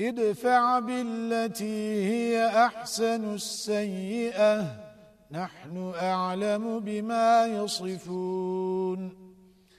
ادفع بالتي هي أحسن السيئة. نحن أعلم بما يصفون.